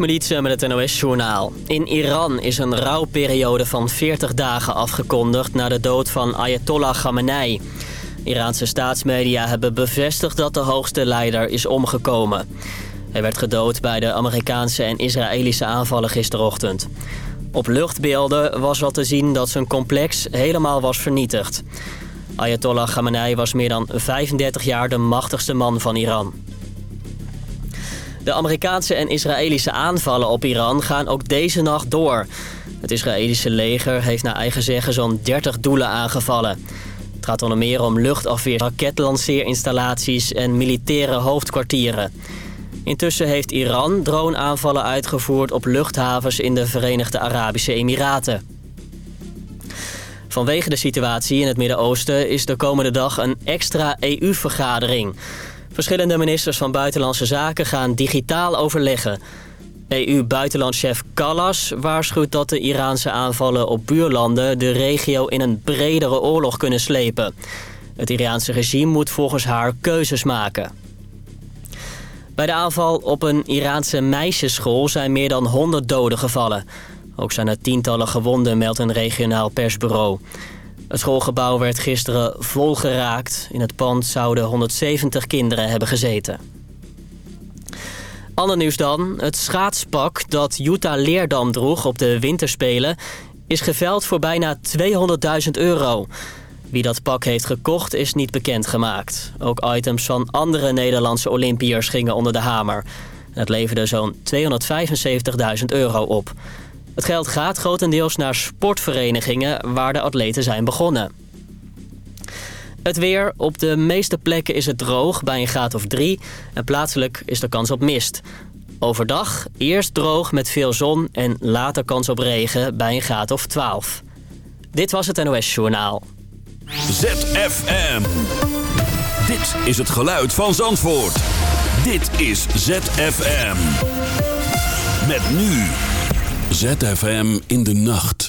Militie met het NOS-journaal. In Iran is een rouwperiode van 40 dagen afgekondigd... na de dood van Ayatollah Khamenei. Iraanse staatsmedia hebben bevestigd dat de hoogste leider is omgekomen. Hij werd gedood bij de Amerikaanse en Israëlische aanvallen gisterochtend. Op luchtbeelden was al te zien dat zijn complex helemaal was vernietigd. Ayatollah Khamenei was meer dan 35 jaar de machtigste man van Iran. De Amerikaanse en Israëlische aanvallen op Iran gaan ook deze nacht door. Het Israëlische leger heeft naar eigen zeggen zo'n 30 doelen aangevallen. Het gaat onder meer om luchtafweer, raketlanceerinstallaties en militaire hoofdkwartieren. Intussen heeft Iran droneaanvallen uitgevoerd op luchthavens in de Verenigde Arabische Emiraten. Vanwege de situatie in het Midden-Oosten is de komende dag een extra EU-vergadering... Verschillende ministers van Buitenlandse Zaken gaan digitaal overleggen. EU-buitenlandchef Callas waarschuwt dat de Iraanse aanvallen op buurlanden... de regio in een bredere oorlog kunnen slepen. Het Iraanse regime moet volgens haar keuzes maken. Bij de aanval op een Iraanse meisjesschool zijn meer dan 100 doden gevallen. Ook zijn er tientallen gewonden, meldt een regionaal persbureau. Het schoolgebouw werd gisteren volgeraakt. In het pand zouden 170 kinderen hebben gezeten. Ander nieuws dan. Het schaatspak dat Jutta Leerdam droeg op de winterspelen... is geveld voor bijna 200.000 euro. Wie dat pak heeft gekocht is niet bekendgemaakt. Ook items van andere Nederlandse Olympiërs gingen onder de hamer. Het leverde zo'n 275.000 euro op. Het geld gaat grotendeels naar sportverenigingen waar de atleten zijn begonnen. Het weer. Op de meeste plekken is het droog bij een graad of 3 en plaatselijk is er kans op mist. Overdag eerst droog met veel zon en later kans op regen bij een graad of 12. Dit was het NOS Journaal. ZFM. Dit is het geluid van Zandvoort. Dit is ZFM. Met nu... ZFM in de nacht.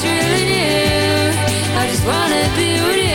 it's really you. I just wanna be with you.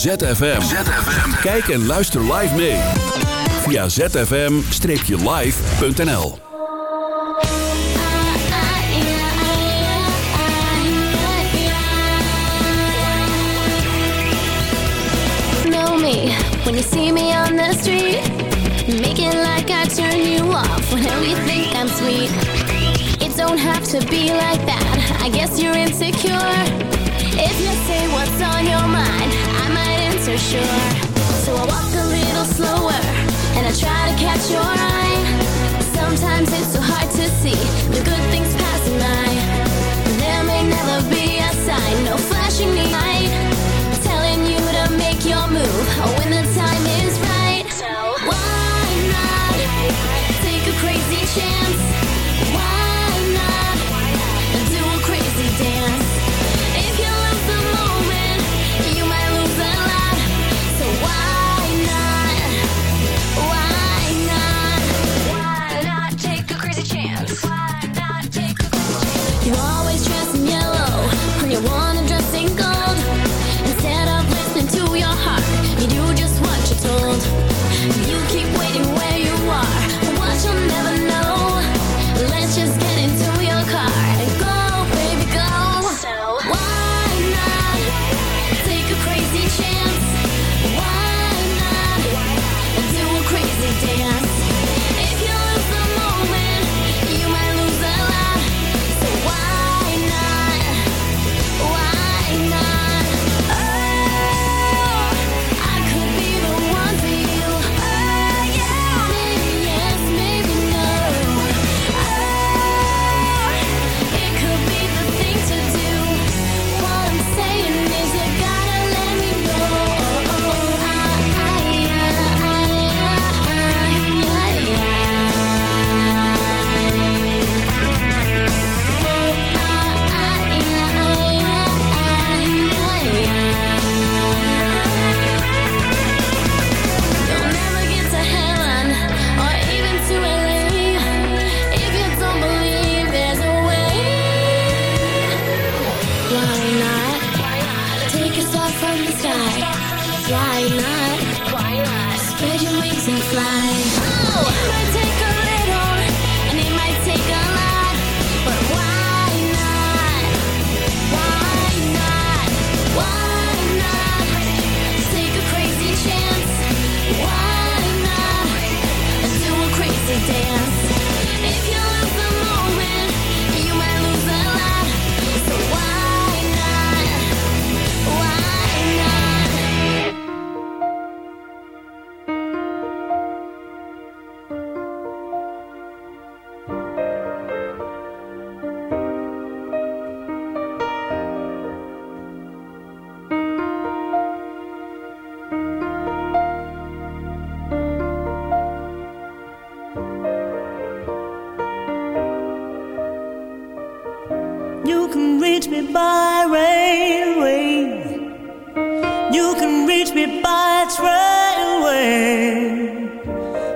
ZFM. Kijk en luister live mee. Via zfm-live.nl Know me when you see me on the street. Making like I turn you off whenever you think I'm sweet. It don't have to be like that. I guess you're insecure. If you say what's on your mind so sure. So I walk a little slower and I try to catch your eye. Sometimes it's so hard to see the good things passing by. There may never be a sign, no flashing light telling you to make your move when the time is right. So why not take a crazy chance? told. You keep waiting where you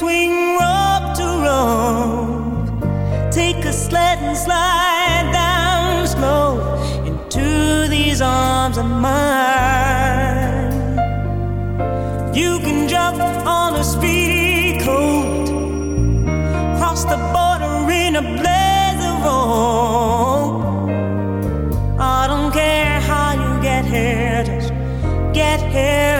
swing rope to rope. Take a sled and slide down slow into these arms of mine. You can jump on a speedy coat, cross the border in a blaze of rope. I don't care how you get here, just get here.